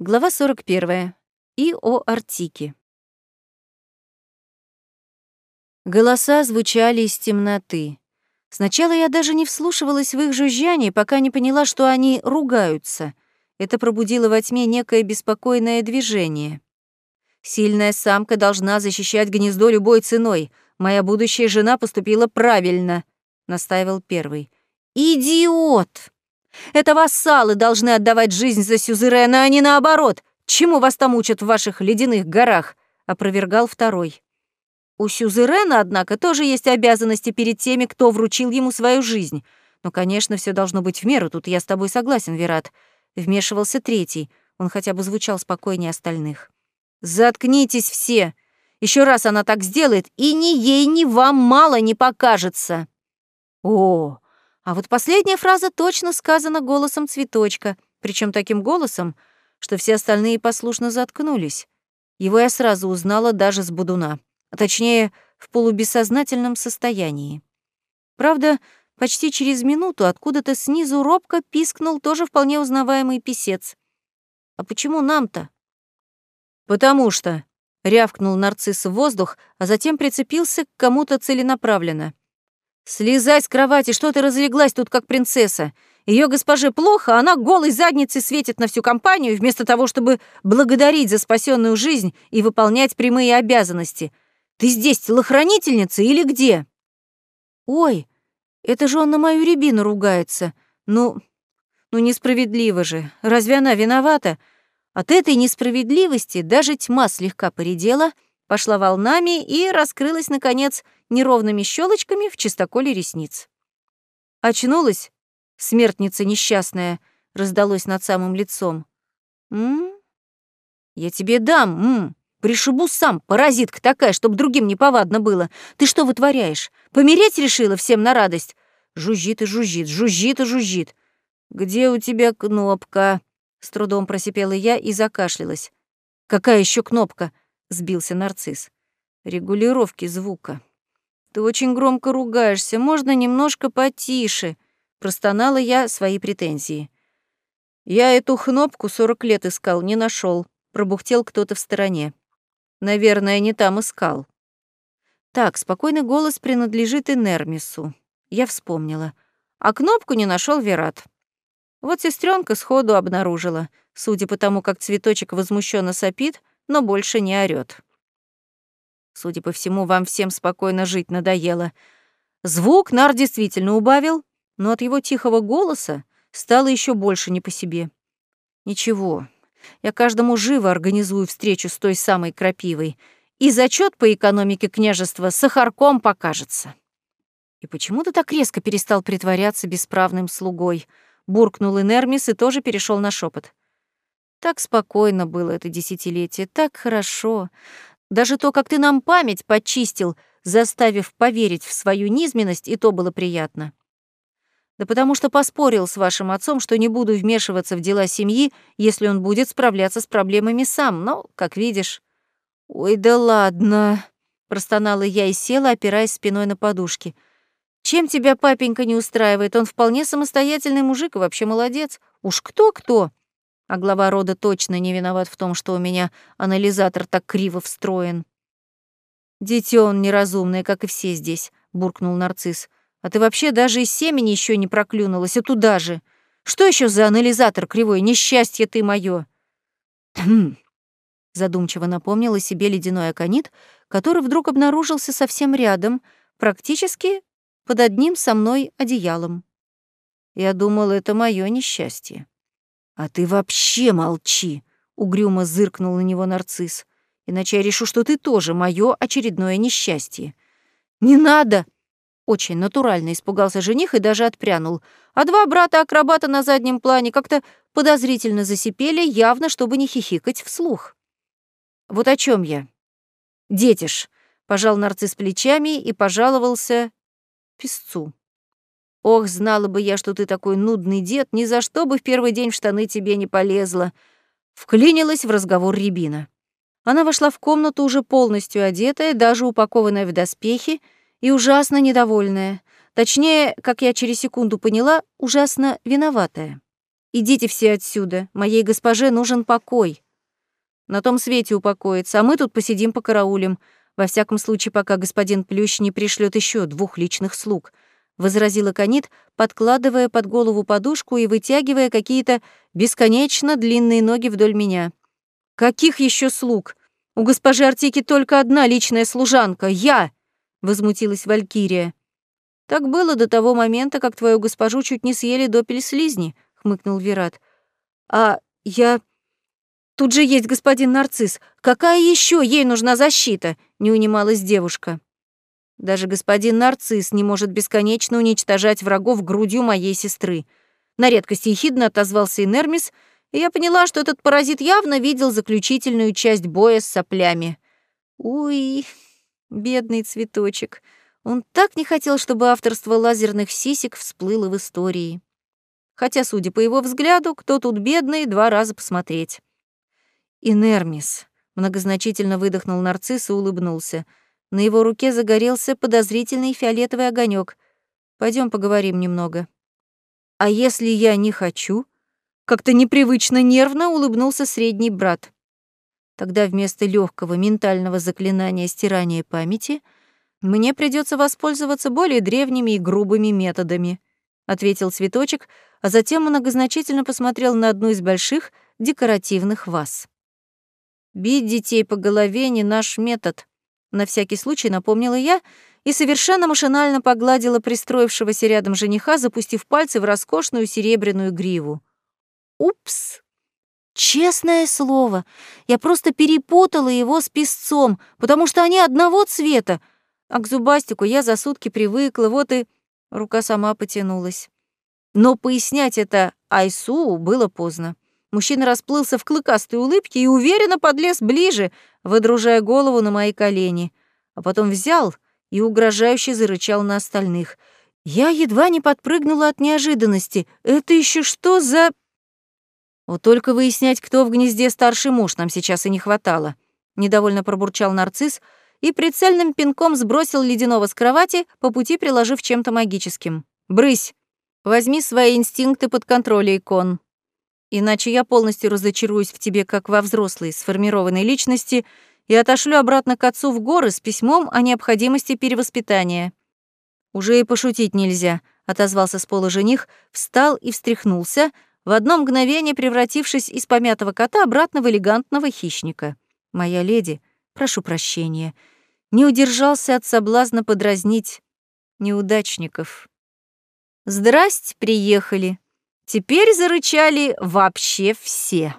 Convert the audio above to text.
Глава 41. И о Артике. Голоса звучали из темноты. Сначала я даже не вслушивалась в их жужжание, пока не поняла, что они ругаются. Это пробудило во тьме некое беспокойное движение. Сильная самка должна защищать гнездо любой ценой. Моя будущая жена поступила правильно, настаивал первый. Идиот! Это вассалы должны отдавать жизнь за сюзерена, а не наоборот. Чему вас там учат в ваших ледяных горах?» — опровергал второй. У сюзерена, однако, тоже есть обязанности перед теми, кто вручил ему свою жизнь. Но, конечно, все должно быть в меру, тут я с тобой согласен, Верат. Вмешивался третий, он хотя бы звучал спокойнее остальных. «Заткнитесь все! Еще раз она так сделает, и ни ей, ни вам мало не покажется!» «О, а вот последняя фраза точно сказана голосом цветочка, причем таким голосом, что все остальные послушно заткнулись. Его я сразу узнала даже с будуна, а точнее, в полубессознательном состоянии. Правда, почти через минуту откуда-то снизу робко пискнул тоже вполне узнаваемый писец. «А почему нам-то?» «Потому что», — рявкнул нарцисс в воздух, а затем прицепился к кому-то целенаправленно. «Слезай с кровати, что ты разлеглась тут как принцесса? Ее госпоже плохо, а она голой задницей светит на всю компанию, вместо того, чтобы благодарить за спасенную жизнь и выполнять прямые обязанности. Ты здесь телохранительница или где?» «Ой, это же он на мою рябину ругается. Ну, ну несправедливо же. Разве она виновата? От этой несправедливости даже тьма слегка поредела, пошла волнами и раскрылась, наконец, — неровными щелочками в чистоколе ресниц. Очнулась, смертница несчастная, раздалось над самым лицом. «М? Я тебе дам, м? Пришибу сам, паразитка такая, чтоб другим не повадно было. Ты что вытворяешь? Помереть решила всем на радость? Жужжит и жужжит, жужжит и жужжит. Где у тебя кнопка?» С трудом просипела я и закашлялась. «Какая еще кнопка?» — сбился нарцисс. «Регулировки звука». Ты очень громко ругаешься, можно немножко потише?» Простонала я свои претензии. «Я эту кнопку сорок лет искал, не нашел. пробухтел кто-то в стороне. «Наверное, не там искал». Так, спокойный голос принадлежит Энермису. Я вспомнила. А кнопку не нашел Верат. Вот сестренка сходу обнаружила, судя по тому, как цветочек возмущенно сопит, но больше не орёт. Судя по всему, вам всем спокойно жить надоело. Звук Нар действительно убавил, но от его тихого голоса стало еще больше не по себе. Ничего, я каждому живо организую встречу с той самой крапивой, и зачет по экономике княжества сахарком покажется. И почему ты так резко перестал притворяться бесправным слугой? Буркнул Энермис и тоже перешел на шепот. Так спокойно было это десятилетие, так хорошо. Даже то, как ты нам память почистил, заставив поверить в свою низменность, и то было приятно. Да потому что поспорил с вашим отцом, что не буду вмешиваться в дела семьи, если он будет справляться с проблемами сам, но, как видишь... «Ой, да ладно!» — простонала я и села, опираясь спиной на подушки. «Чем тебя папенька не устраивает? Он вполне самостоятельный мужик и вообще молодец. Уж кто-кто, а глава рода точно не виноват в том, что у меня анализатор так криво встроен. «Дитё он неразумное, как и все здесь», — буркнул нарцисс. «А ты вообще даже из семени еще не проклюнулась, и туда же. Что еще за анализатор кривой? Несчастье ты моё!» задумчиво напомнила себе ледяной аконит, который вдруг обнаружился совсем рядом, практически под одним со мной одеялом. Я думал, это мое несчастье. «А ты вообще молчи!» — угрюмо зыркнул на него нарцисс. «Иначе я решу, что ты тоже мое очередное несчастье». «Не надо!» Очень натурально испугался жених и даже отпрянул. А два брата-акробата на заднем плане как-то подозрительно засипели, явно, чтобы не хихикать вслух. «Вот о чем я?» «Детиш», — пожал нарцисс плечами и пожаловался песцу. Ох, знала бы я, что ты такой нудный дед, ни за что бы в первый день в штаны тебе не полезла. Вклинилась в разговор Рябина. Она вошла в комнату уже полностью одетая, даже упакованная в доспехи, и ужасно недовольная. Точнее, как я через секунду поняла, ужасно виноватая. Идите все отсюда, моей госпоже нужен покой. На том свете упокоится, а мы тут посидим по караулям. Во всяком случае, пока господин Плющ не пришлет еще двух личных слуг», — возразила Канит, подкладывая под голову подушку и вытягивая какие-то бесконечно длинные ноги вдоль меня. «Каких еще слуг? У госпожи Артики только одна личная служанка — я!» — возмутилась Валькирия. «Так было до того момента, как твою госпожу чуть не съели допель слизни», — хмыкнул Вират. «А я Тут же есть господин Нарцисс. Какая еще ей нужна защита? Не унималась девушка. Даже господин Нарцисс не может бесконечно уничтожать врагов грудью моей сестры. На редкость ехидно отозвался Инермис, и я поняла, что этот паразит явно видел заключительную часть боя с соплями. Уй, бедный цветочек. Он так не хотел, чтобы авторство лазерных сисек всплыло в истории. Хотя, судя по его взгляду, кто тут бедный, два раза посмотреть. «Инермис», — многозначительно выдохнул нарцисс и улыбнулся. На его руке загорелся подозрительный фиолетовый огонек. Пойдем поговорим немного». «А если я не хочу?» Как-то непривычно нервно улыбнулся средний брат. Тогда вместо легкого ментального заклинания стирания памяти мне придется воспользоваться более древними и грубыми методами, ответил цветочек, а затем многозначительно посмотрел на одну из больших декоративных ваз. Бить детей по голове не наш метод. На всякий случай напомнила я и совершенно машинально погладила пристроившегося рядом жениха, запустив пальцы в роскошную серебряную гриву. Упс! Честное слово, я просто перепутала его с песцом, потому что они одного цвета, а к зубастику я за сутки привыкла, вот и... Рука сама потянулась. Но пояснять это Айсу было поздно. Мужчина расплылся в клыкастой улыбке и уверенно подлез ближе, выдружая голову на мои колени, а потом взял и угрожающе зарычал на остальных. Я едва не подпрыгнула от неожиданности. Это еще что за... Вот только выяснять, кто в гнезде старший муж, нам сейчас и не хватало. Недовольно пробурчал нарцисс и прицельным пинком сбросил ледяного с кровати, по пути приложив чем-то магическим. «Брысь! Возьми свои инстинкты под контроль, икон!» Иначе я полностью разочаруюсь в тебе, как во взрослой, сформированной личности, и отошлю обратно к отцу в горы с письмом о необходимости перевоспитания. Уже и пошутить нельзя, отозвался с пола жених, встал и встряхнулся, в одно мгновение превратившись из помятого кота обратно в элегантного хищника. Моя леди, прошу прощения, не удержался от соблазна подразнить неудачников. Здрасте, приехали. Теперь зарычали вообще все.